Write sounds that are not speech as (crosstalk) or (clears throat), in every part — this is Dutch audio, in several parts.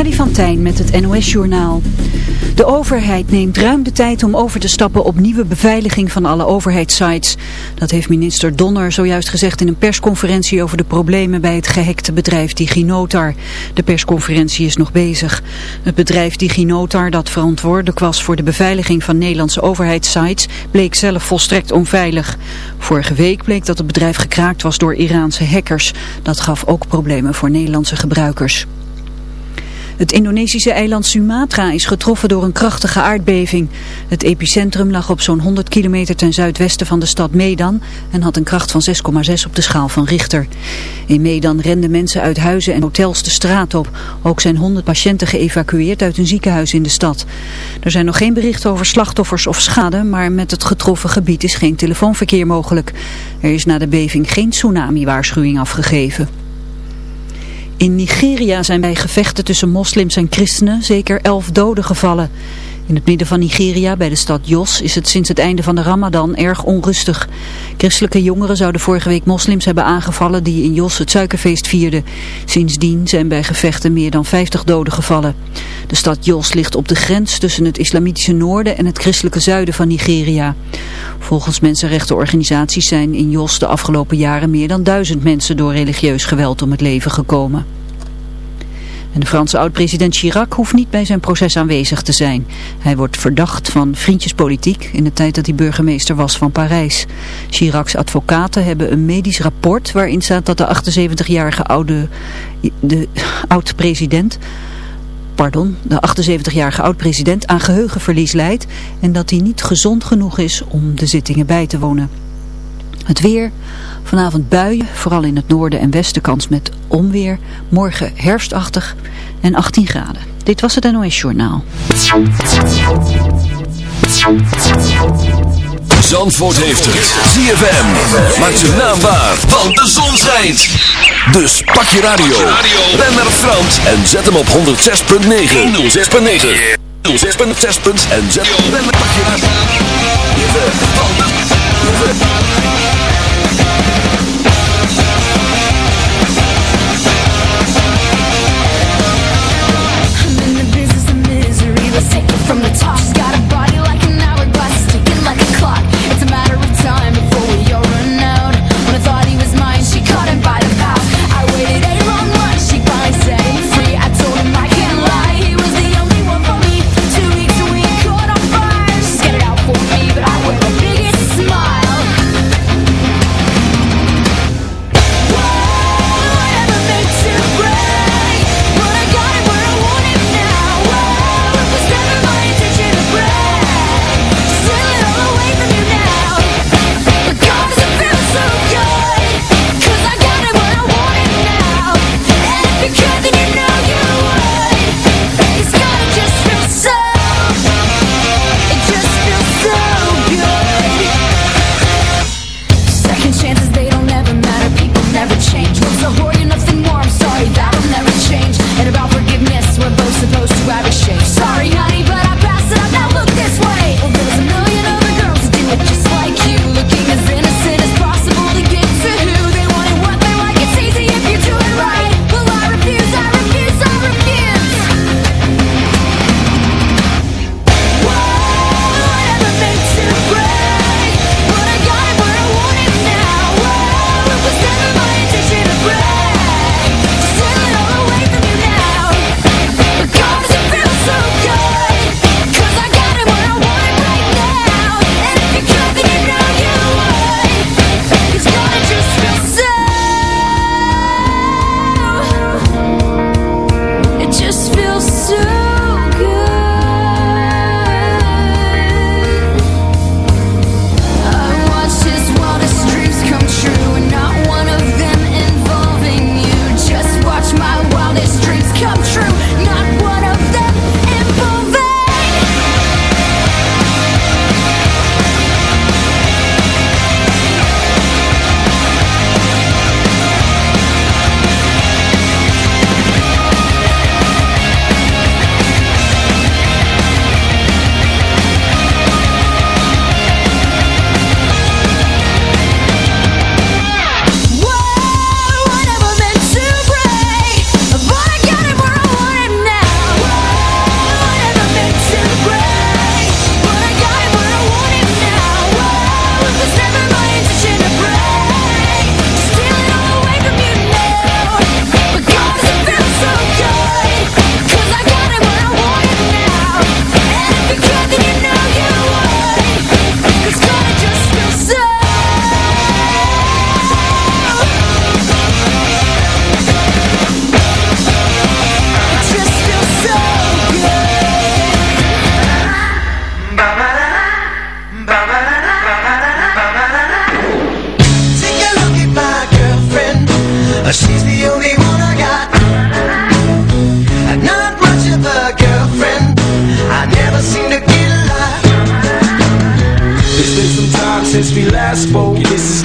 Freddy van met het NOS-journaal. De overheid neemt ruim de tijd om over te stappen op nieuwe beveiliging van alle overheidssites. Dat heeft minister Donner zojuist gezegd in een persconferentie over de problemen bij het gehackte bedrijf DigiNotar. De persconferentie is nog bezig. Het bedrijf DigiNotar, dat verantwoordelijk was voor de beveiliging van Nederlandse overheidssites, bleek zelf volstrekt onveilig. Vorige week bleek dat het bedrijf gekraakt was door Iraanse hackers. Dat gaf ook problemen voor Nederlandse gebruikers. Het Indonesische eiland Sumatra is getroffen door een krachtige aardbeving. Het epicentrum lag op zo'n 100 kilometer ten zuidwesten van de stad Medan en had een kracht van 6,6 op de schaal van Richter. In Medan renden mensen uit huizen en hotels de straat op. Ook zijn 100 patiënten geëvacueerd uit een ziekenhuis in de stad. Er zijn nog geen berichten over slachtoffers of schade, maar met het getroffen gebied is geen telefoonverkeer mogelijk. Er is na de beving geen tsunami-waarschuwing afgegeven. In Nigeria zijn bij gevechten tussen moslims en christenen zeker elf doden gevallen. In het midden van Nigeria, bij de stad Jos, is het sinds het einde van de ramadan erg onrustig. Christelijke jongeren zouden vorige week moslims hebben aangevallen die in Jos het suikerfeest vierden. Sindsdien zijn bij gevechten meer dan 50 doden gevallen. De stad Jos ligt op de grens tussen het islamitische noorden en het christelijke zuiden van Nigeria. Volgens mensenrechtenorganisaties zijn in Jos de afgelopen jaren meer dan duizend mensen door religieus geweld om het leven gekomen. En de Franse oud-president Chirac hoeft niet bij zijn proces aanwezig te zijn. Hij wordt verdacht van vriendjespolitiek in de tijd dat hij burgemeester was van Parijs. Chiracs advocaten hebben een medisch rapport waarin staat dat de 78-jarige oude de oud-president pardon, de 78-jarige oud-president aan geheugenverlies leidt en dat hij niet gezond genoeg is om de zittingen bij te wonen. Het weer, vanavond buien, vooral in het noorden en westen kans met onweer. Morgen herfstachtig en 18 graden. Dit was het NOS Journaal. Zandvoort heeft het. ZFM. Maak zijn naam waar, want de zon schijnt. Dus pak je radio. Ben naar Frans en zet hem op 106.9. 106.9. 106.6 en zet hem op pak je radio.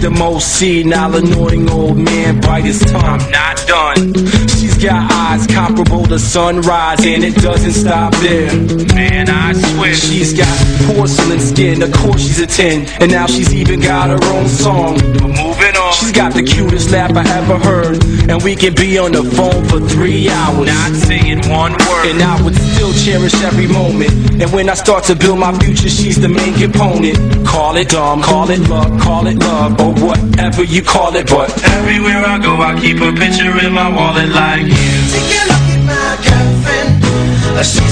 the most senile annoying old man bite his tongue. Not done. She's got eyes comparable to sunrise, and it doesn't stop there. Man, I swear. She's got porcelain skin, of course she's a 10, and now she's even got her own song. Moving. She's got the cutest laugh I ever heard, and we can be on the phone for three hours. Not saying one word. And I would still cherish every moment. And when I start to build my future, she's the main component. Call it dumb, call it luck, call it love, or whatever you call it. But everywhere I go, I keep a picture in my wallet like you. Take a look at my girlfriend She's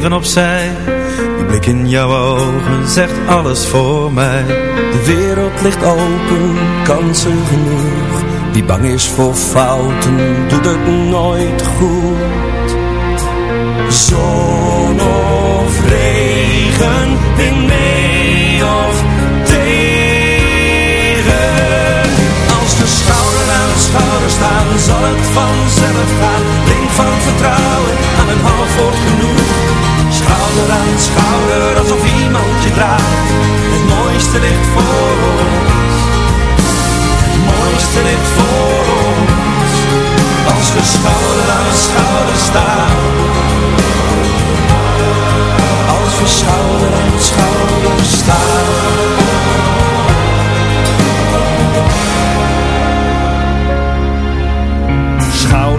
even opzij. Die blik in jouw ogen zegt alles voor mij. De wereld ligt open, kansen genoeg. Wie bang is voor fouten, doet het nooit goed. Zon of regen, wind mee of tegen. Als we schouder schouder staan, zal het vanzelf gaan. Denk van vertrouwen aan een half woord genoeg. Schouder aan schouder, alsof iemand je draagt. Het mooiste ligt voor ons. Het mooiste ligt voor ons. Als we schouder aan schouder staan. Als we schouder aan schouder staan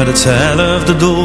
Schouder met hetzelfde doel.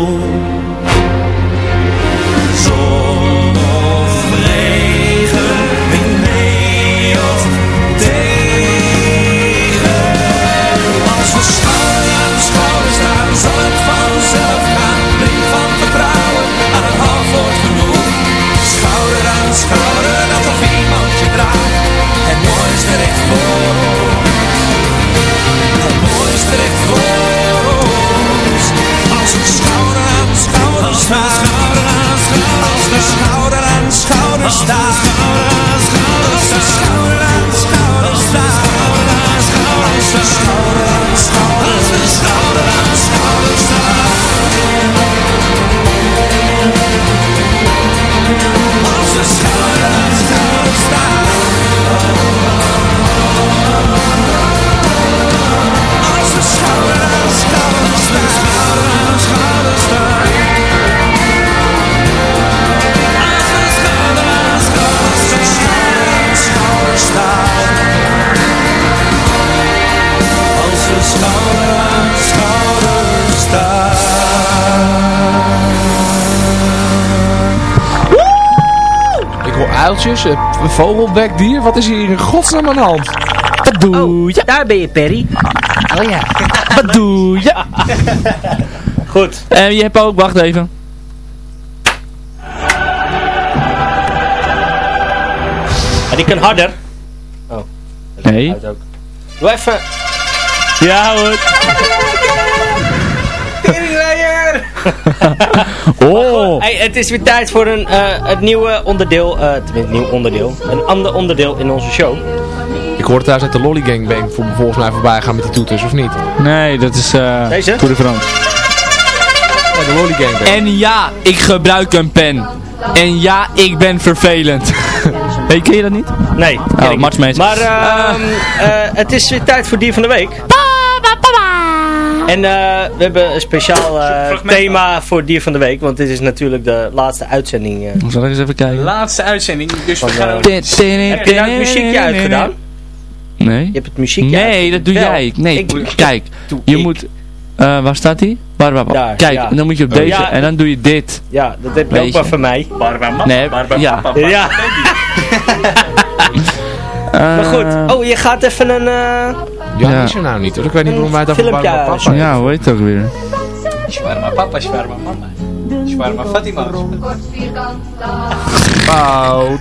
Schouder aan schouder staan. Ik hoor uiltjes, een vogelbek, dier. Wat is hier in godsnaam aan de hand? Wat doe je? Daar ben je, Perry. Oh ja. (laughs) Wat doe je? Goed. En je hebt ook, wacht even. Maar die kan harder. Oh. Nee. Doe even... Ja hoor. (laughs) oh. Hey, het is weer tijd voor een, eh, het nieuwe onderdeel, eh tenminste nieuw onderdeel, een ander onderdeel in onze show. Ik hoorde thuis uit de Lolly Gangbang voor, volgens mij voorbij gaan met die toeters, of niet? Nee, dat is eh Deze? Tour de France. Ja, de Lolly Gangbang. En ja, ik gebruik een pen. En ja, ik ben vervelend. (laughs) hey, ken je dat niet? Nee, Oh, ik niet. Mats Mees. Maar ehm, eh, het is weer tijd voor Dier van de Week. En eh, we hebben een speciaal eh, thema voor Dier van de Week, want dit is natuurlijk de laatste uitzending. eh, Zal ik eens even kijken? Laatste uitzending, dus we gaan eh, ook... Heb je nou het muziekje uitgedaan? Nee. Je hebt het muziekje Nee, dat doe jij. Nee, Ik- kijk. Je ik. moet... eh, waar staat die? Daar, Kijk, ja. en dan moet je op Oh. deze Ja. en dan doe je dit. Ja, dat heb je ook wel van mij. Nee, ja. Ja, Eh, maar goed. Oh, je gaat even een... eh, Ja, Ja. is er nou niet hoor. Ik weet niet waarom wij over Filmpje Papa. Ja, hoe heet het ook weer? Shawarma papa, shawarma mama. Shawarma Fatima. Fout.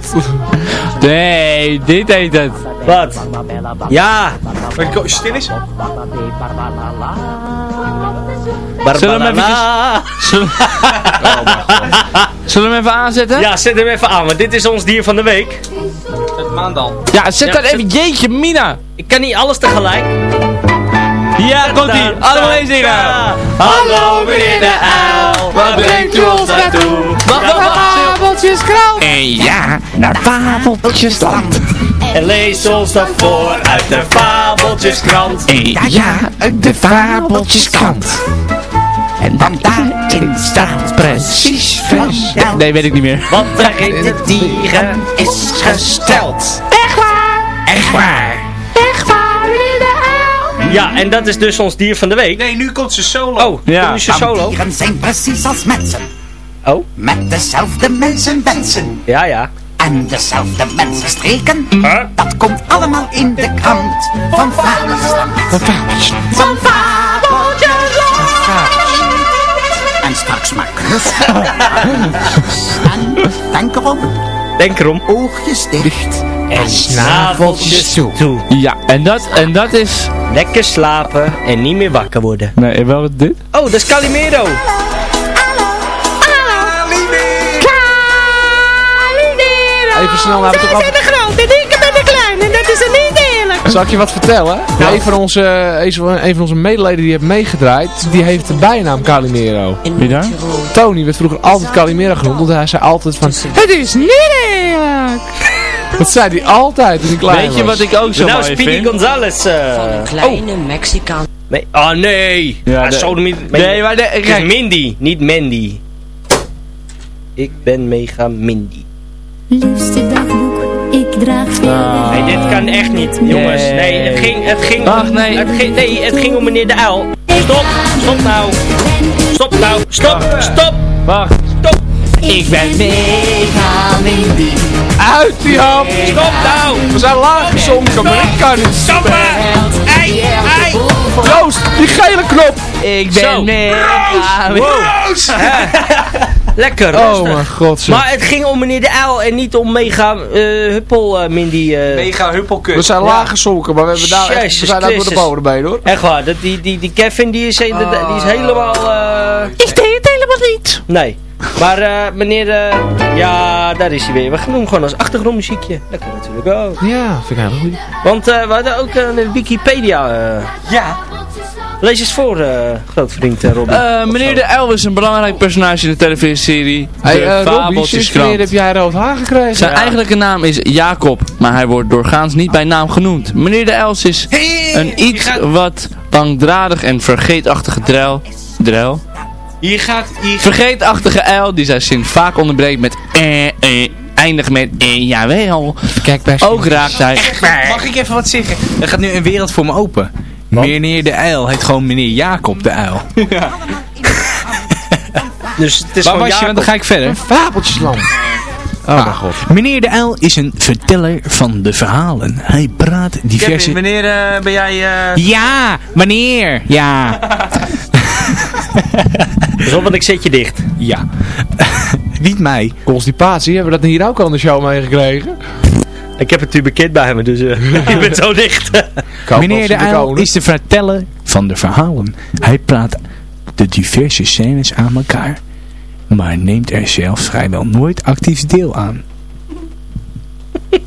Nee, dit heet het. Wat? Ja. Stil is. Zullen we hem Barbara. Zullen, Zullen we hem even aanzetten? Ja, zet hem even aan, want dit is ons dier van de week. Maandal. Ja, zet Ja, dat zet- even. Jeetje, Mina. Ik kan niet alles tegelijk. Ja, komt ie. Allemaal eens zingen. Hallo meneer de uil, waar brengt u ons naartoe? Wacht, wacht, wacht. En ja, naar Fabeltjesland. En lees ons dan voor uit de fabeltjeskrant. En ja, uit de Fabeltjeskrant. En dan daarin staat precies verteld Nee, weet ik niet meer. Wat er in de dieren is gesteld. Echt waar? Echt waar. Echt waar, de uil. Ja, en dat is dus ons dier van de week. Nee, nu komt ze solo. Oh, Ja. ja. is je solo. Dieren zijn precies als mensen. Oh, Met dezelfde mensenwensen. ja, ja. En dezelfde mensenstreken. Huh? Dat komt allemaal in de krant van Fabeltjesland. Van Fabeltjesland. Van. Straks maar (laughs) En denk erop, Denk erom. oogjes dicht. En snaveltjes toe. toe. Ja, en dat, en dat is... Lekker slapen en niet meer wakker worden. Nee, wel dit? Oh, dat is Calimero. Even snel naar de toch Zal ik je wat vertellen? Een, van onze, een van onze medeleden die heeft meegedraaid, die heeft de bijnaam Calimero. Wie daar? Tony werd vroeger altijd Calimero genoemd, want hij zei altijd van, het is niet eerlijk. (laughs) Dat zei hij altijd toen hij klein Weet je was. wat ik ook zo nou, mooi Speedy vind? Gonzales. eh, Kleine Mexicaan. nee. Oh nee. Ja, Ja, de- zo niet. Nee, maar de, Het is kijk, Mindy, niet Mandy. Ik ben mega Mindy. Liefste. Nee, dit kan echt niet, jongens. Nee, het ging, het ging, Ach, om, nee. Het ging, nee, het ging om meneer de uil. Stop, stop nou. Stop nou, stop, stop, wacht. stop. Ik ben Mega Mindy. Uit die hand! Stop nou. We zijn laag gezonken, maar ik kan niet. Stop maar. Ei, ei. Joost, die gele knop! Ik Zo. ben mega... Lekker, Oh rustig. mijn god, zeg. Maar het ging om meneer de uil en niet om mega eh, huppel eh, Mindy. eh. Mega huppelkut. We zijn laag gezonken, maar we, hebben daar echt, we zijn daar door de Christus. boven bij hoor. Echt waar, dat, die, die, die Kevin die is, he- die is helemaal... eh, Ik deed het helemaal niet. Nee. Maar eh, meneer, eh, ja, daar is hij weer. We gaan hem gewoon als achtergrondmuziekje. Dat kan natuurlijk ook. Ja, vind ik heel goed. Want eh, we hadden ook een Wikipedia. eh. Ja. Lees eens voor, eh grootvriend uh, Robin. Eh, meneer de Elvis is een belangrijk personage in de televisieserie. Hey, de eh Fabeltjeskrant. wanneer heb jij rood haar gekregen? Zijn eigenlijke naam is Jacob, maar hij wordt doorgaans niet bij naam genoemd. Meneer de Els is een iets wat langdradig en vergeetachtige drel. Drel? Hier gaat... Hier Vergeetachtige uil die zijn zin vaak onderbreekt met eh, eh, eindigt met eh, jawel. Kijk bij Ook raakt hij... Mag ik even wat zeggen? Er gaat nu een wereld voor me open. Meneer de Uil heet gewoon meneer Jacob de Uil. (laughs) (laughs) Dus het is Waar was je? Dan ga ik verder. Fabeltjesland. Oh mijn god. Meneer de Uil is een verteller van de verhalen. Hij praat diverse... Kevin, wanneer eh, ben jij... eh, Ja, wanneer? Ja. (laughs) Zo, want ik zet je dicht. Ja. Niet mij. Constipatie, hebben we dat hier ook al in de show meegekregen? Ik heb het nu bekend bij me, dus eh (laughs) ik ben zo dicht. Meneer de Uil is de verteller van de verhalen. Hij praat de diverse scènes aan elkaar. Maar neemt er zelf vrijwel nooit actief deel aan. (laughs)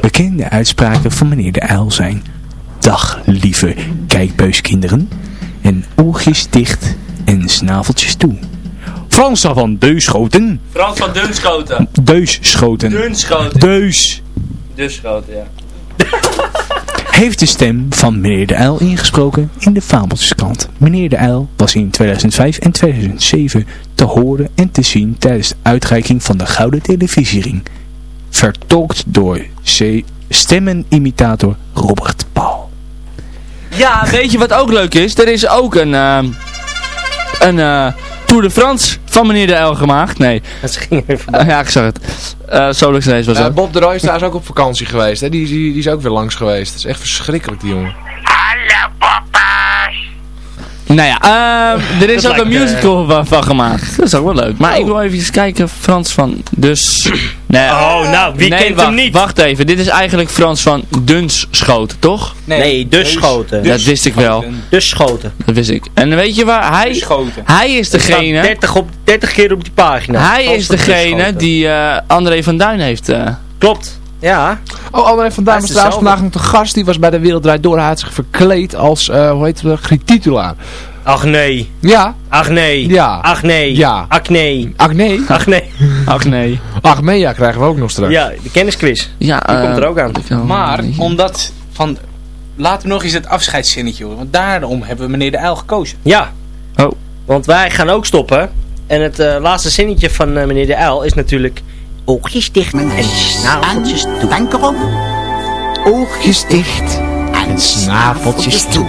Bekende uitspraken van meneer de Uil zijn... Dag, lieve kijkbuiskinderen. En oogjes dicht en snaveltjes toe. Frans van Deuschoten. Frans van Dunschoten. Deuschoten. Dunschoten. Deus. Dunschoten, ja. (laughs) heeft de stem van meneer de Uil ingesproken in de Fabeltjeskrant. Meneer de Uil was in 2005 en 2007 te horen en te zien tijdens de uitreiking van de Gouden Televisiering. Vertolkt door C stemmenimitator Robert Paul. Ja, weet je wat ook leuk is? Er is ook een, ehm, een eh, Tour de France van meneer de L gemaakt. Nee. (laughs) Dat ging even Eh, ja, ik zag het. Uh, Solix Race was Ja, dat. Bob de Roy is daar ook op vakantie geweest. Hè? Die, die, die is ook weer langs geweest. Het is echt verschrikkelijk, die jongen. Nou ja, ehm, (laughs) er is ook een eh, musical van, van gemaakt. (laughs) Dat is ook wel leuk. Maar ik wil even kijken, Frans van dus... (clears throat) Nee, Oh, nou, wie nee, kent wacht, hem niet? Wacht even, dit is eigenlijk Frans van Dunschoten, toch? Nee, dus schoten. dat wist ik wel. Dus schoten. Dat wist ik. En weet je waar? Hij, hij is degene... 30, op, 30 keer op die pagina. Hij Frans is degene die eh, André van Duin heeft... eh, Klopt. Ja. Oh, André van Duin was trouwens vandaag nog te gast. Die was bij de Wereld Draait Door. Hij had zich verkleed als, eh, hoe heet het, Griet Titulaar. Ach nee. Ja. Ach nee. Ja. Ach nee. Ja. Ach nee. Ach nee. Ach nee. ach nee. Ach Mea krijgen we ook nog straks. Ja, de kennisquiz. Ja, Die komt er ook aan. Maar, omdat van... Laten we nog eens het afscheidszinnetje horen. Want daarom hebben we meneer de Uil gekozen. Ja. Oh. Want wij gaan ook stoppen. En het eh, laatste zinnetje van eh, meneer de Uil is natuurlijk... Oogjes dicht en snaveltjes toe. Denk erop. Oogjes dicht en snaveltjes toe.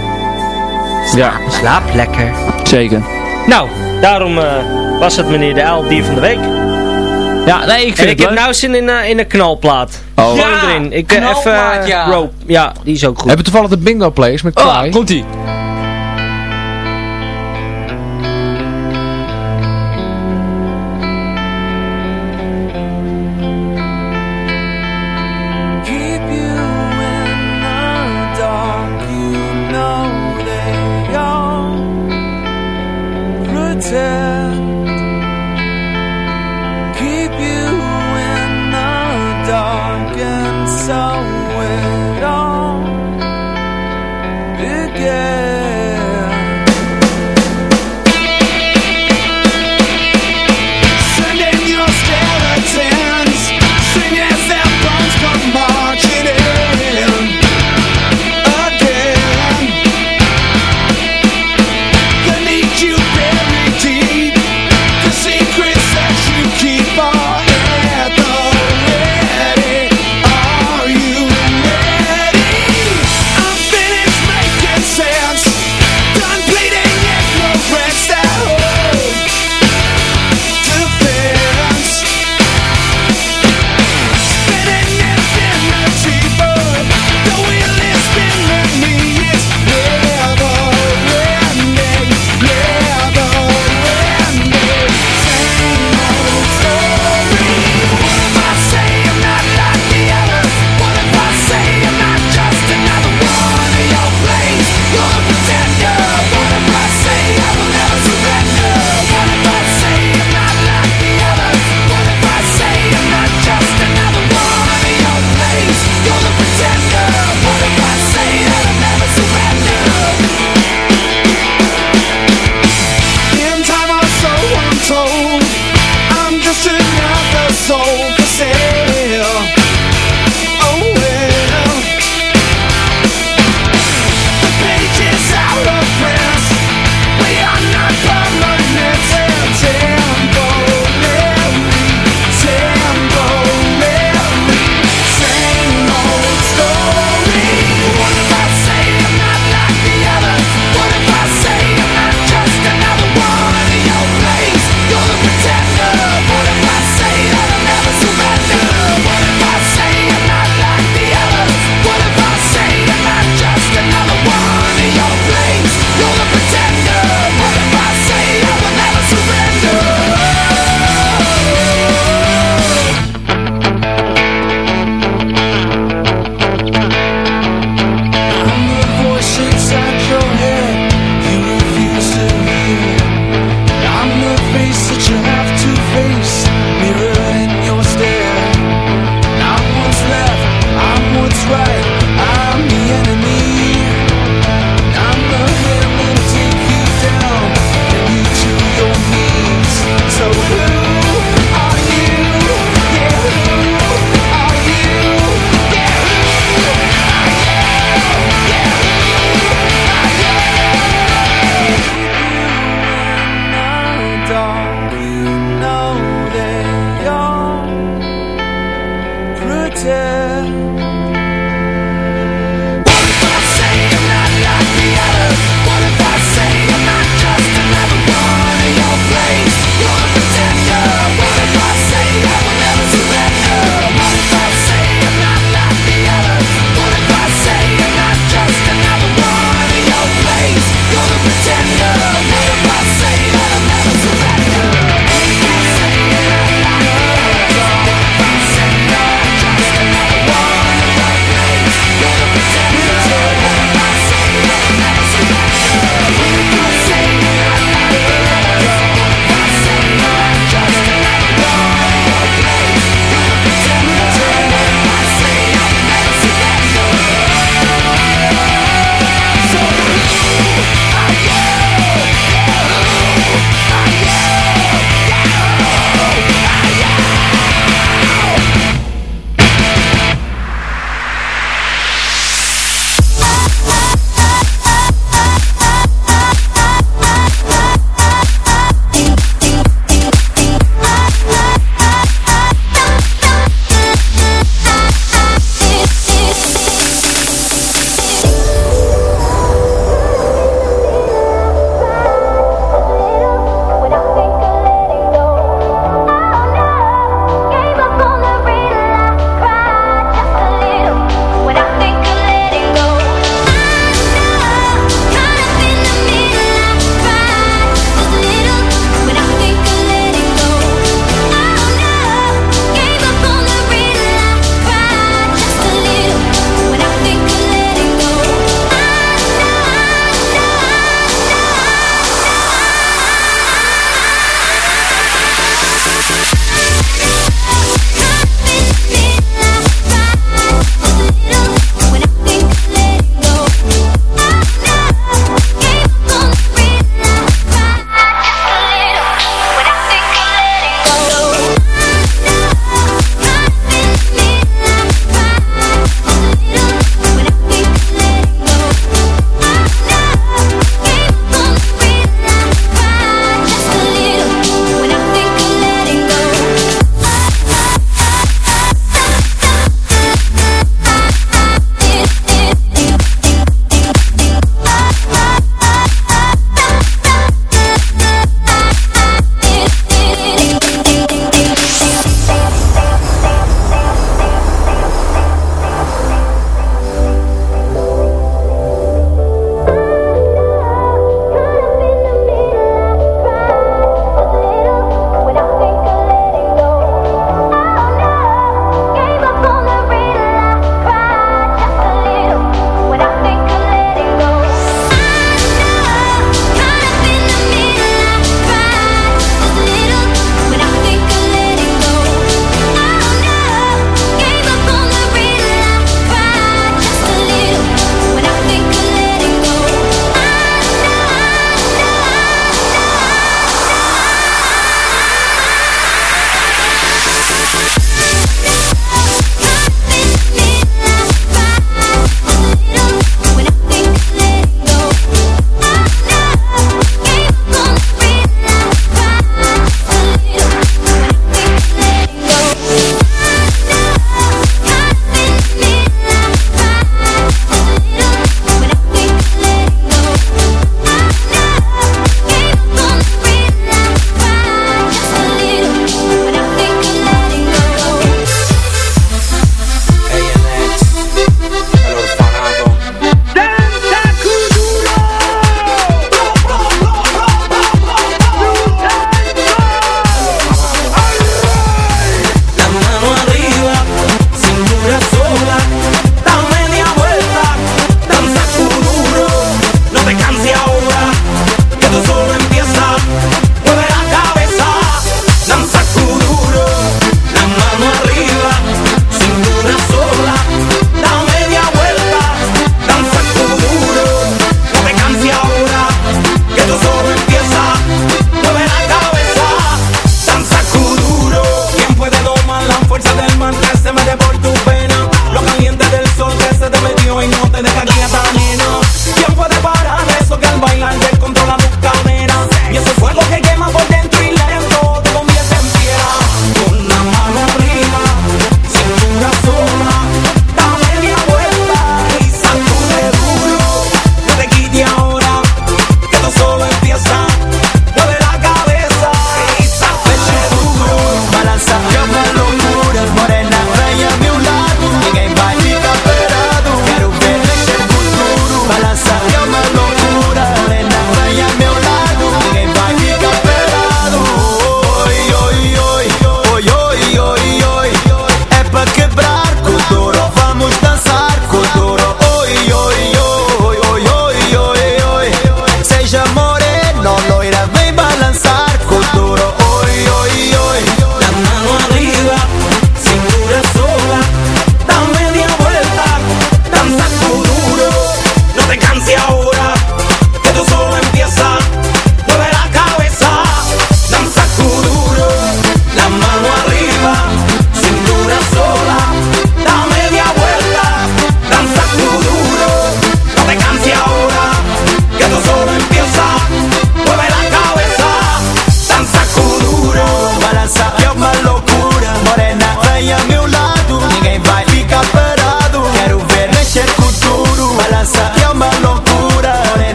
Ja, Slaap lekker. zeker. Nou, daarom eh, was het meneer de Uil dier van de week. Ja, nee, ik En vind ik het heb leuk. nou zin in, eh, in een knalplaat. Oh. Ja, erin. Ik, eh, knalplaat, even, ja. Rope. Ja, die is ook goed. Hebben we toevallig de bingo players met Oh, Kai? komt ie.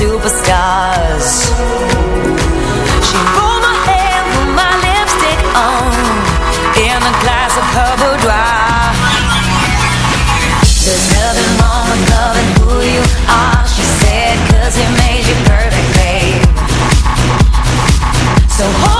superstars. She pulled my hair, put my lipstick on, in a glass of her boudoir. There's nothing wrong with loving who you are, she said, cause it made you perfect, babe. So hold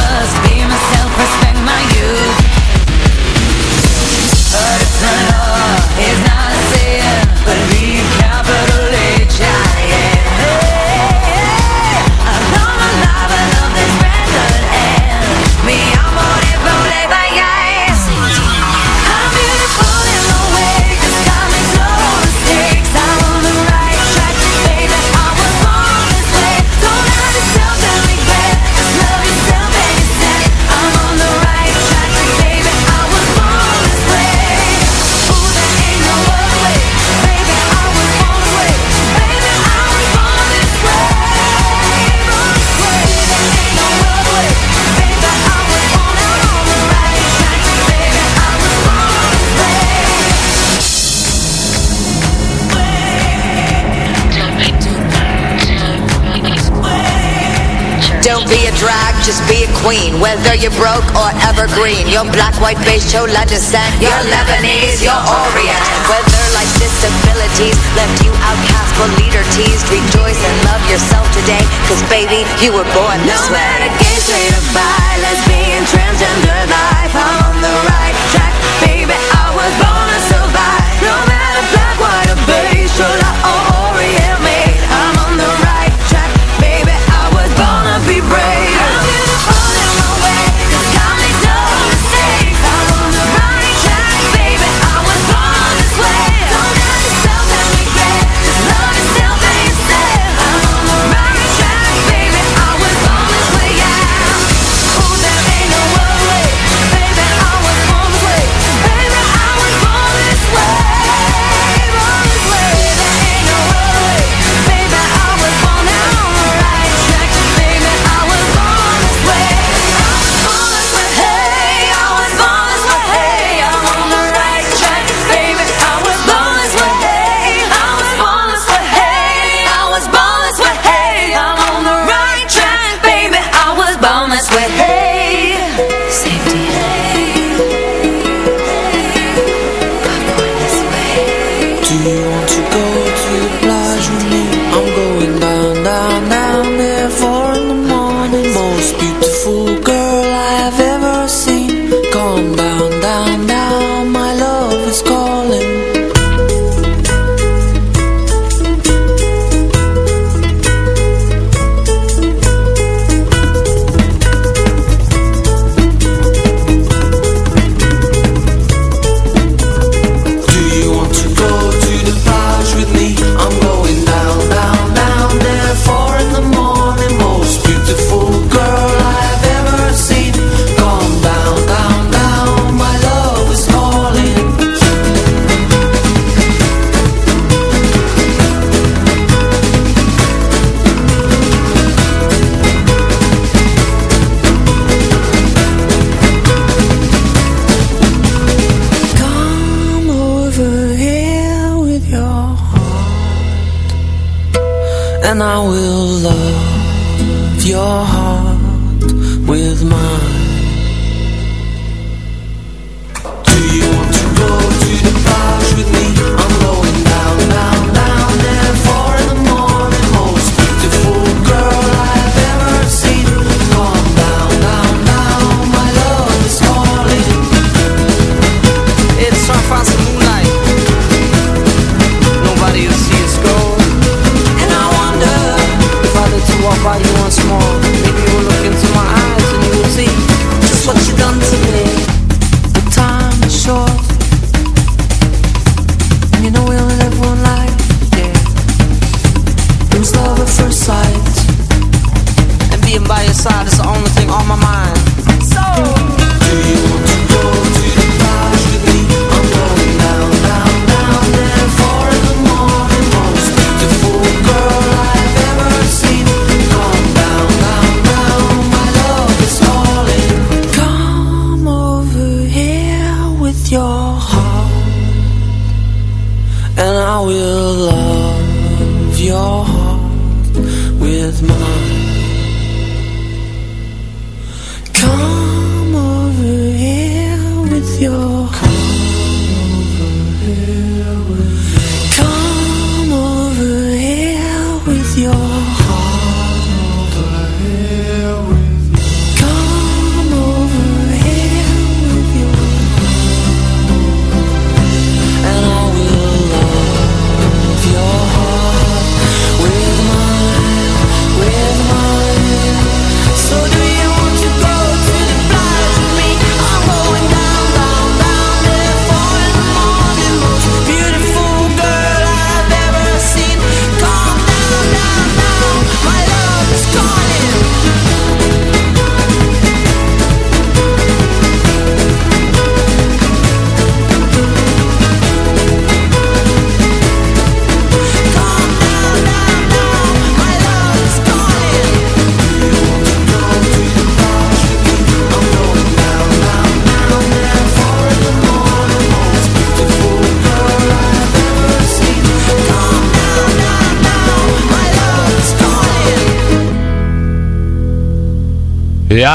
queen Whether you're broke or evergreen. Your black, white, beige, chola descent. You're Lebanese, you're Orient. Whether life's disabilities Left you outcast or leader teased Rejoice and love yourself today. Cause baby, you were born this no way. No matter gay, straight or bi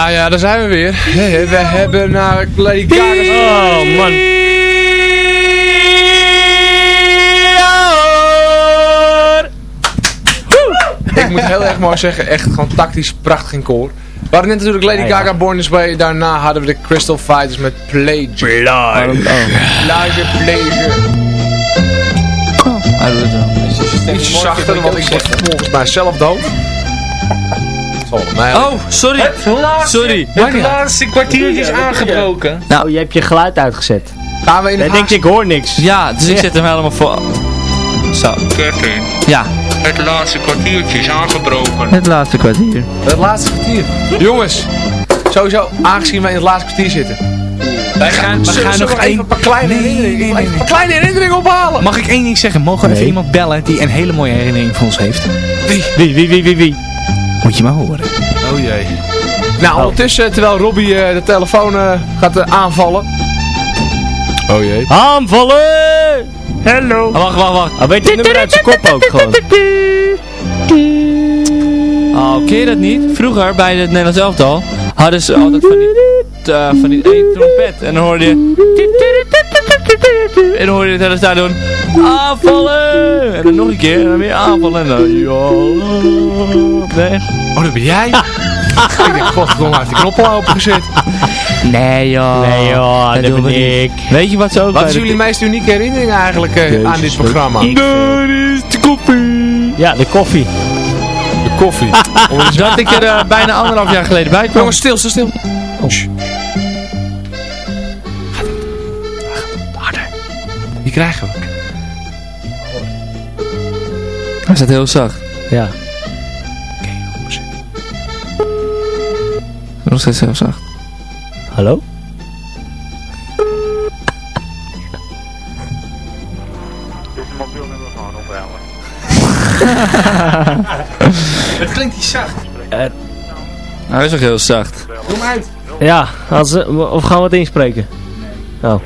Ja, ja, daar zijn we weer. We hebben naar Lady Gaga... Oh, man. Ik moet heel erg mooi zeggen, echt gewoon tactisch prachtig in koor. We hadden net natuurlijk Lady. Gaga Born This Way. Daarna hadden we de Crystal Fighters met Pleasure. Pleasure. Pleasure, Pleasure. Hij doet het wel. Iets zachter, want ik word volgens mij zelf dood. Het mij Oh, sorry. Sorry. Het laatste kwartiertje is aangebroken. Nou, je hebt je geluid uitgezet. Gaan we in het denkt, ik hoor niks. Ja, dus ik zet hem helemaal voor. Zo. Kevin, Ja, het laatste kwartiertje is aangebroken. het laatste kwartier. Het laatste kwartier. Jongens, sowieso, aangezien wij in het laatste kwartier zitten. Wij gaan, we gaan nog even één... een paar kleine Nee, herinneringen, nee, nee, kleine herinneringen ophalen? Mag ik één ding zeggen? Mogen we even iemand bellen die een hele mooie herinnering voor ons heeft? Wie? Wie, wie, wie, wie, wie? Moet je maar horen. Oh jee. Nou, ondertussen, terwijl Robbie eh, de telefoon eh, gaat eh, aanvallen. Oh jee. Aanvallen! Hallo. wacht, wacht, wacht. Hij weet het nummer uit zijn kop ook gewoon. (laughs) Oh, ken je dat niet? Vroeger bij het Nederlands elftal hadden ze altijd van die, eh, van die één trompet. En dan hoorde je... En dan hoorde je het hele stadion... Aanvallen! En dan nog een keer en dan weer aanvallen. En dan... Ja... Nee. Oh, dat ben jij? ik denk, godverdomme, heeft de knop al opengezet. Nee joh. Nee joh, dat, doen we ik. Weet je wat zo ook Wat is de- jullie meest unieke herinnering eigenlijk eh, aan dit programma? Daar is de koffie. Ja, de koffie. De koffie. (laughs) Dat ik er eh, bijna anderhalf jaar geleden bij kwam. Jongens, stil, stil, stil. Shh. Die krijgen we. Hij staat heel zacht. Ja. Nog steeds heel zacht. Hallo? (laughs) Het klinkt niet zacht. Hij is nog heel zacht. Doe maar uit. Ja, als, eh, of gaan we het inspreken? Oh.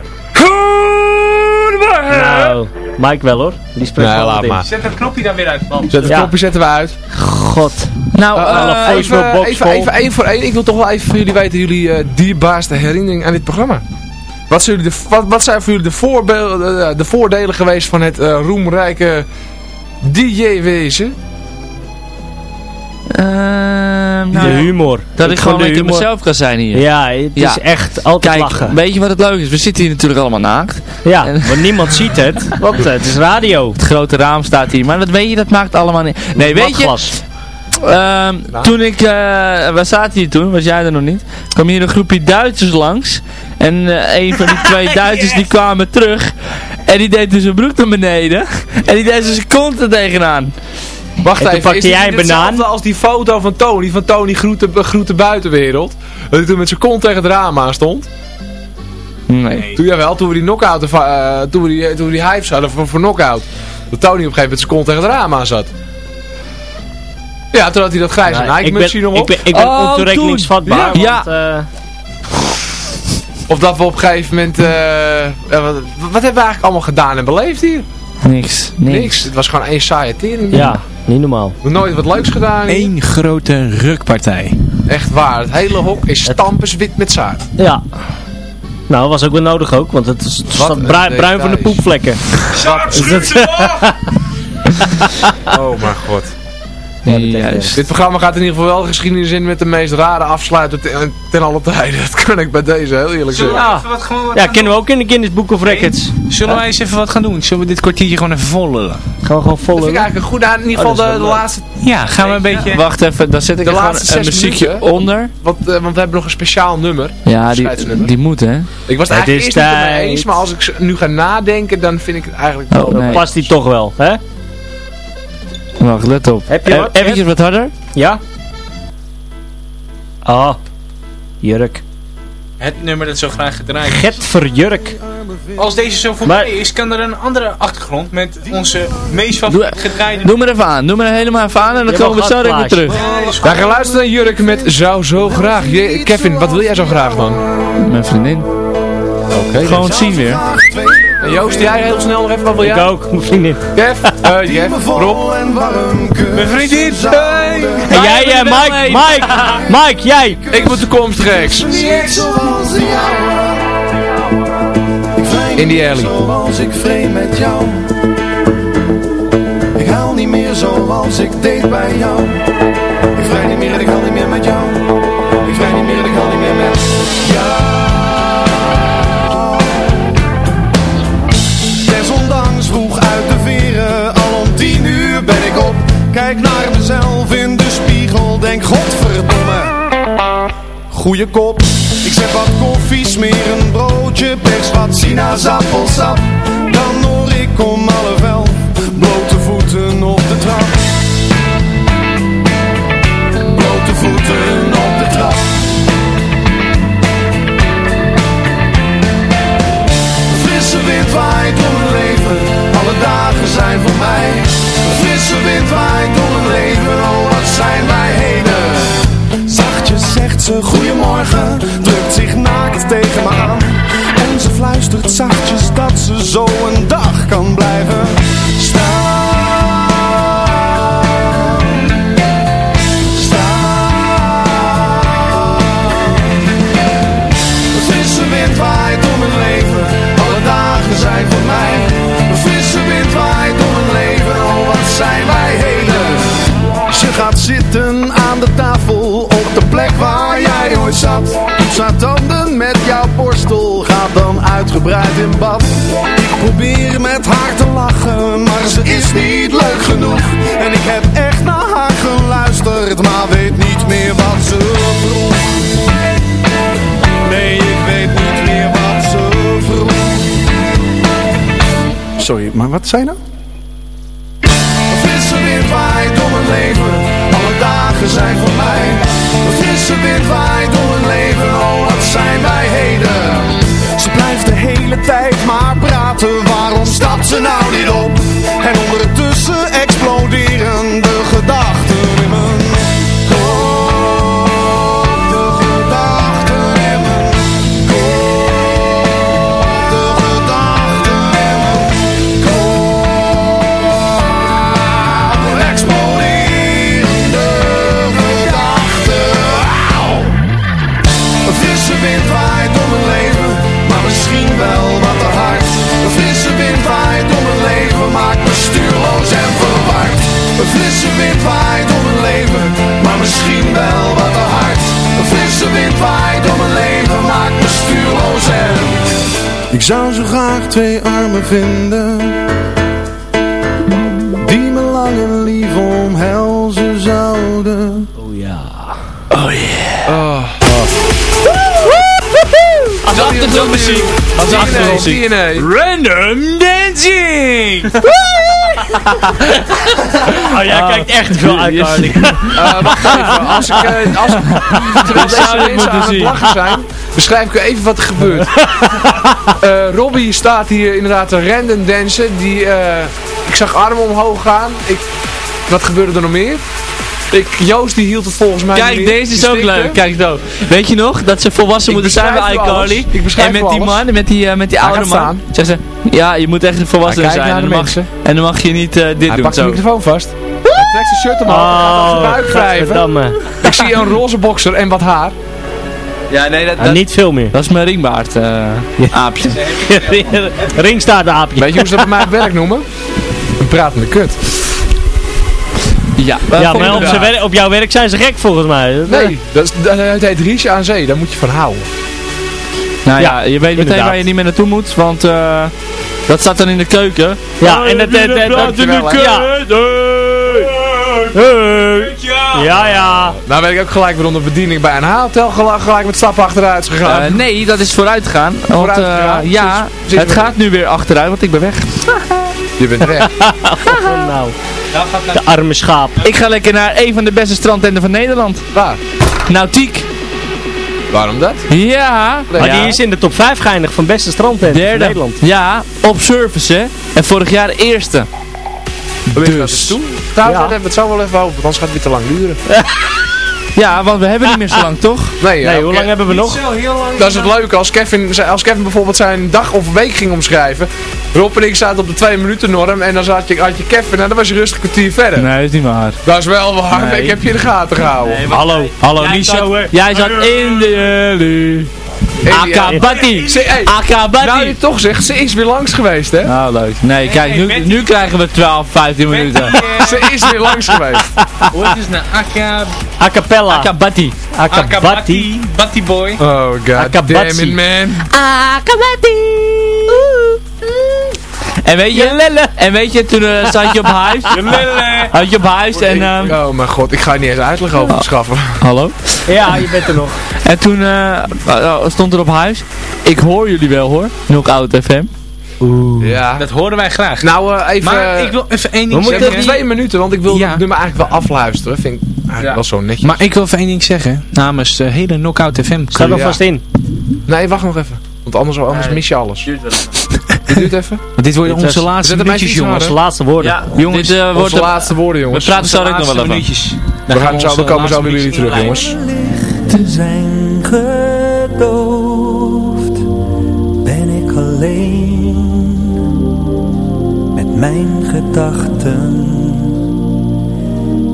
Mike wel hoor. Die spreekt Nee, wel maar. Zet dat knopje dan weer uit, man. Zet het Ja. knopje zetten we uit. God. Nou, Facebook-box even, even, even één voor één. Ik wil toch wel even van jullie weten jullie eh, dierbaarste herinnering aan dit programma. Wat zijn, jullie de, wat, wat zijn voor jullie de, voorbeelden, de voordelen geweest van het eh, roemrijke DJ-wezen? Ehm, nou, de humor. Dat ik gewoon de lekker humor. mezelf kan zijn hier. Ja, het Ja. is echt altijd Kijk, lachen. weet je wat het leuk is? We zitten hier natuurlijk allemaal naakt. Ja, want niemand ziet het. (laughs) Want het is radio. Het grote raam staat hier. Maar dat weet je, dat maakt allemaal niet... Nee, weet je... Ehm, toen ik, eh waar zaten hier toen, was jij er nog niet, kwam hier een groepje Duitsers langs. En eh, een van die twee (laughs) Duitsers die kwamen terug. En die deed dus zijn broek naar beneden. En die deed zijn kont er tegenaan. Wacht even, pakte is jij een banaan? hetzelfde als die foto van Tony, van Tony groet de, groet de buitenwereld? Dat hij toen met zijn kont tegen het raam aan stond? Nee. Toen jawel, toen we die knock-out, eh, toen we die, toen we die hypes hadden voor, voor knock-out. Dat Tony op een gegeven moment zijn kont tegen het raam aan zat. Ja, toen had hij dat grijze Ja, Nike ik ben, mutsje nog ik op. ben, ik ben Oh, ontoerekeningsvatbaar. want, Ja. eh, Of dat we op een gegeven moment... eh, wat, wat hebben we eigenlijk allemaal gedaan en beleefd hier? Niks. Niks. Niks. Het was gewoon één saaie tering. ja, niet normaal. We hebben nooit wat leuks gedaan. Eén grote rukpartij. Echt waar. Het hele hok is stampenswit met zaad. Ja. Nou, was ook wel nodig ook, want het, is, staat bruin, bruin van de poepvlekken. (laughs) (laughs) Oh mijn god. Juist. Dit programma gaat in ieder geval wel geschiedenis in met de meest rare afsluiter ten, ten alle tijden. (laughs) Dat kan ik bij deze heel eerlijk Zullen zeggen. we even wat, gewoon wat Ja, kennen we ook in de Guinness Book of Records. Zullen wij eens even wat gaan doen? Zullen we dit kwartiertje gewoon even vol lullen? Gaan we gewoon vol Dat vind ik eigenlijk een goed aan. In ieder Oh, geval is de, laatste... Ja, gaan we een beetje... Wacht even, dan zet ik De er gewoon laatste een muziekje minuten. onder. Want, eh, want we hebben nog een speciaal nummer. Ja, die, die moet hè. Ik was het Het eigenlijk is eerst niet tijd. eens. Maar als ik nu ga nadenken, dan vind ik het eigenlijk Oh, wel... Nee. past die toch wel, hè? Wacht, let op. Heb je Eh, wat? Eventjes wat harder. Ja? Ah, jurk. Het nummer dat zo graag gedraaid is. Get verjurk. Als deze zo voorbij Maar- is, kan er een andere achtergrond met onze meest favoriete gedraaide... doe maar even aan. Doe maar helemaal even aan en dan Je komen we zo weer terug. Wij gaan luisteren naar Jurk met Zou Zo Graag. Je- Kevin, wat wil jij zo graag dan? Mijn vriendin. Oké. Gewoon zien weer. Joost, jij heel snel nog even, wat wil Ik jij? ook, mijn vriendin. Kev, eh Kev, Rob. Mijn vriendin! Hey. En jij, eh, Mike, Mike, (laughs) Mike, jij. Ik moet jou. Ik vrij In die alley. Zoals ik vreemd met jou. Ik haal niet meer zoals ik deed bij jou. Ik vrij niet meer en ik haal niet meer met jou. Goeie kop, ik zet wat koffie, smeer een broodje, pers wat sinaasappelsap. Dan hoor ik om half elf, blote voeten op de trap. Blote voeten op de trap. Frisse wind waait door mijn leven, alle dagen zijn voor mij. Frisse wind waait door mijn leven, oh wat zijn wij heden. Zachtjes zegt ze goeiemorgen, uitgebreid in bad. Ik probeer met haar te lachen, maar ze is niet leuk genoeg. En ik heb echt naar haar geluisterd, maar weet niet meer wat ze vroeg. Nee, ik weet niet meer wat ze vroeg. Sorry, maar wat zei nou? Ik zou zo graag twee armen vinden Die me lang en lief omhelzen zouden Oh ja. Oh yeah. Oh. Als achtergrondmuziek. Als achtergrondmuziek. Random dancing! (laughs) Oh, jij kijkt echt veel uit. Uh, wacht even, als ik, uh, als, (laughs) terwijl Dat zou deze mensen aan het lachen zijn, beschrijf ik u even wat er gebeurt. (laughs) Eh Robbie staat hier inderdaad te random dansen. Die, eh, ik zag armen omhoog gaan. Ik, wat gebeurde er nog meer? Ik, Joost die hield het volgens mij Kijk, deze is ook leuk. Kijk zo. Weet je nog dat ze volwassen Ik moeten zijn bij beschrijf u alles. iCarly? Ik beschrijf En met die man, met die, eh, met die Hij oude man. Zegt ze, ja, je moet echt volwassen Hij zijn. En dan, mag, en dan mag je niet eh, dit Hij doen. pakt de microfoon vast. Hij trekt zijn shirt omhoog. Oh, hij gaat op zijn buik wrijven. gadverdamme. Ik zie een roze boxer en wat haar. Ja, nee, dat, Ah, dat, niet veel meer. dat is mijn ringbaard. eh aapje. (laughs) Ringstaartaapje. Weet je hoe ze dat bij mij op werk noemen? Een pratende kut. Ja, Ja, maar op, werk- op jouw werk zijn ze gek volgens mij. Nee, dat, is, dat het heet Riesje aan zee. Daar moet je van houden. Nou ja, je weet meteen inderdaad. waar je niet meer naartoe moet, want eh, dat staat dan in de keuken. Ja, en dat... dat, dat, dat, Dankjewel, hè. ja. Hey. Ja, ja. Nou weet ik ook gelijk waarom de bediening bij een hotel gelijk, gelijk met stappen achteruit gegaan. Eh, nee, dat is vooruit gegaan. Want Vooruit eh, gegaan? ja, het gaat nu weer achteruit, want ik ben weg. je bent weg. (laughs) nou. De arme schaap. Ik ga lekker naar een van de beste strandtenten van Nederland. Waar? Nautiek. Waarom dat? Ja. Maar ja. die is in de top 5 geëindigd van beste strandtent van Derde. Nederland. Ja, op service hè. En vorig jaar eerste. Dus. Toen? Trouwens, Ja. ja. het zou wel even over, want anders gaat het weer te lang duren. (laughs) Ja, want we hebben niet meer zo lang, toch? Nee, ja, Nee, hoe lang hebben we nog? Dat is het leuke. Als Kevin, als Kevin bijvoorbeeld zijn dag of week ging omschrijven. Rob en ik zaten op de twee minuten norm. En dan zat je, had je Kevin en dan was je rustig een kwartier verder. Nee, dat is niet waar. Dat is wel waar. Nee. Ik heb je in de gaten gehouden. Hallo, hallo, Jij niet zat- zo hè. Jij zat in de jullie. Akabati. Akabati. nou je toch zegt, ze is weer langs geweest hè. Nou, leuk. Nee, kijk, nu, nu krijgen we 12, 15 minuten. (laughs) Ze is weer langs geweest. (laughs) Hoe heet het nou? Aka... A cappella. Akabati. Akabati. Akabati. Batty Boy. Oh god damn it man. Akabati. En weet je, en weet je, toen eh, zat je op huis. (laughs) Had je op huis en... ehm, Oh mijn god, ik ga niet eens uitleg over verschaffen. hallo? Ja, je bent er nog. En toen eh, eh, stond er op huis. Ik hoor jullie wel hoor. Knockout FM. Ja. Dat horen wij graag. Nou eh, even... Maar ik wil even één we ding moeten zeggen. nog twee minuten, want ik wil Ja. het nummer eigenlijk wel afluisteren. Vind ik eigenlijk Ja. wel zo netjes. Maar ik wil even één ding zeggen. Namens de hele Knockout FM. Staat er Ja. vast in. Nee, wacht nog even. Want anders, anders mis je alles. Duurt even. Want dit worden Dit onze was- laatste minuutjes, jongens. Onze laatste woorden. Ja, Jongens, dit eh, wordt... Onze laatste woorden, We jongens. praten zo ook nog wel even. minuutjes. We, gaan zo, we komen zo bij jullie terug, jongens. te zijn gedoofd ben ik alleen met mijn gedachten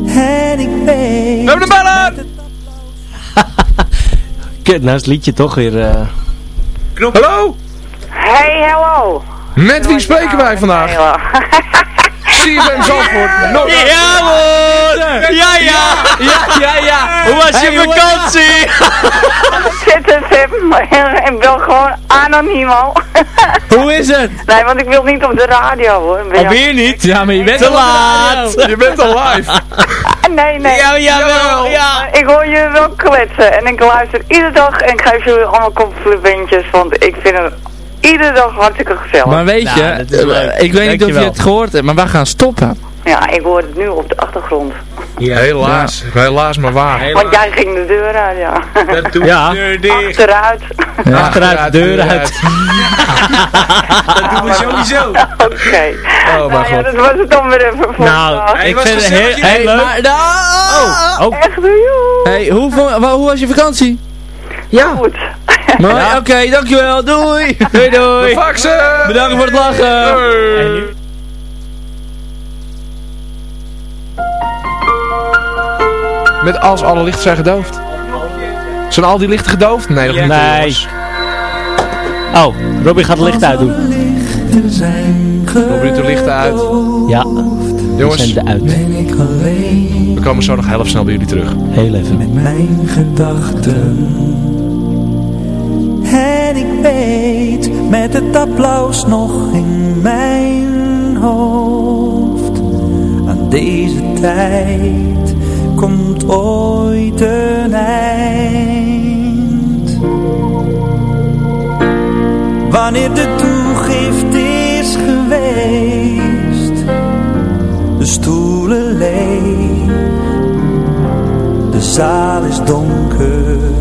en ik weet We hebben de bellen! (laughs) Kut, nou is het liedje toch weer... eh, Hallo? Hey, hallo. Met wie spreken wij vandaag? CFM (laughs) Zandvoort. No, Ja hoor! Ja ja! Ja ja ja! Hoe was je vakantie? (laughs) Zit het, zit. Ik wil gewoon anoniem al. Hoe is het? Nee, want ik wil niet op de radio hoor. Alweer niet? Ja, maar je bent Te laat! (laughs) Je bent al live. Nee, nee. Ja, jawel, ja! Ik hoor je wel kletsen en ik luister iedere dag en ik geef jullie allemaal complimentjes, want ik vind het iedere dag hartstikke gezellig. Maar weet Nou, je, eh, ik weet niet of je het gehoord hebt, maar wij gaan stoppen. Ja, ik hoor het nu op de achtergrond. Helaas. Helaas maar waar. Want jij ging de deur uit, ja. Dat doe Ja. deur dicht. Achteruit. Achteruit de deur uit. Dat doen we sowieso. (laughs) Oké. Oh nou mijn ja, dat was het dan weer even voor Nou, ik was vind het heel, heel leuk. Maar, nou, Oh, oh. Echt, joh. Hey, hoe, hoe was je vakantie? Ja. Goed. Maar, Oké, dankjewel. Doei. Doei, doei. Faxen! Bedankt voor het lachen. Hey. Met als alle lichten zijn gedoofd. Zijn al die lichten gedoofd? Nee, nog niet. Nee. Oh, Robbie gaat het licht uitdoen. lichten zijn Robbie doet de lichten uit. Ja. Jongens, zijn eruit. Ben ik alleen we komen zo nog heel snel bij jullie terug. Heel even. met mijn gedachten. En ik weet met het applaus nog in mijn hoofd. Aan deze tijd komt ooit een eind. Wanneer de toegift is geweest, de stoelen leeg, de zaal is donker.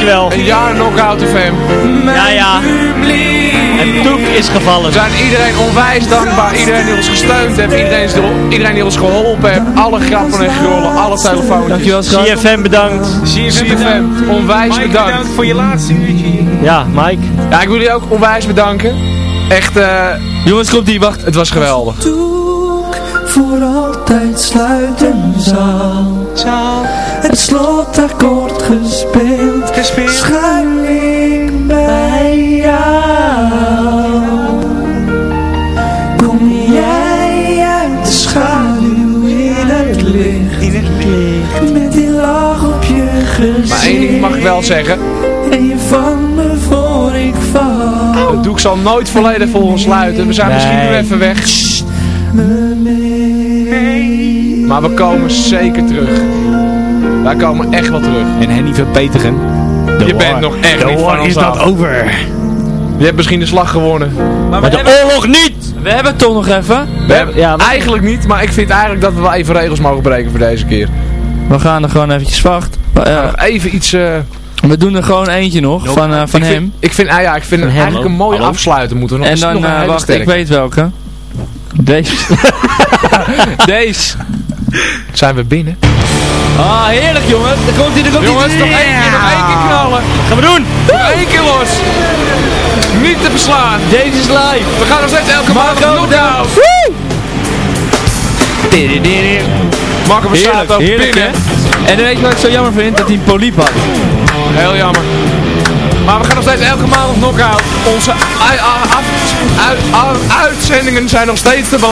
Dankjewel. Een jaar Knockout FM. Ja, ja. Het doek is We gevallen. zijn iedereen onwijs dankbaar. Iedereen die ons gesteund heeft. Iedereen, is er- iedereen die ons geholpen heeft. Alle grappen en grollen. Alle telefoontjes. Dankjewel schat. CFM bedankt. CFM, onwijs Mike, bedankt. bedankt voor je laatste uurtje. Ja, Mike. Ja, ik wil jullie ook onwijs bedanken. Echt, eh, Jongens, komt die, wacht. het was geweldig. doek voor altijd sluiten zal. Het slotakkoord gespeeld, gespeeld. schuil ik bij jou. Kom jij uit de schaduw in het licht, in het licht. met die lach op je gezicht. Maar één ding mag ik wel zeggen. En je vangt me voor ik val. Het doek zal nooit volledig voor ons sluiten. We zijn misschien nu even weg. Maar we komen zeker terug. Wij komen echt wel terug. En Henny van Peteren. De Je war- bent nog echt niet war van ons is dat af. over. Je hebt misschien de slag gewonnen. Maar de oorlog niet! We hebben het toch nog even. We hebben, ja, Eigenlijk niet, maar ik vind eigenlijk dat we wel even regels mogen breken voor deze keer. we gaan er gewoon eventjes wacht. Ja, Nog even iets... eh, we doen er gewoon eentje nog van, eh, van ik hem. Vind, ik vind, ah ja, ik vind hem. eigenlijk een mooie Hallo? afsluiten moeten we nog. En dan, nog eh, wacht, sterke. ik weet welke. (laughs) Deze. Deze. Zijn we binnen? Ah, heerlijk jongen. Daar komt hij, daar komt hij. Jongens, nog één keer, nog één keer knallen. Gaan we doen. Nog één keer los. Niet te verslaan. Deze is live. We gaan nog steeds elke maand Marco, knockout. Marco Heerlijk, ook heerlijk. En dan weet je wat ik zo jammer vind? Dat hij een poliep had. Heel jammer. Maar we gaan nog steeds elke maand knockout. Onze uitzendingen zijn nog steeds te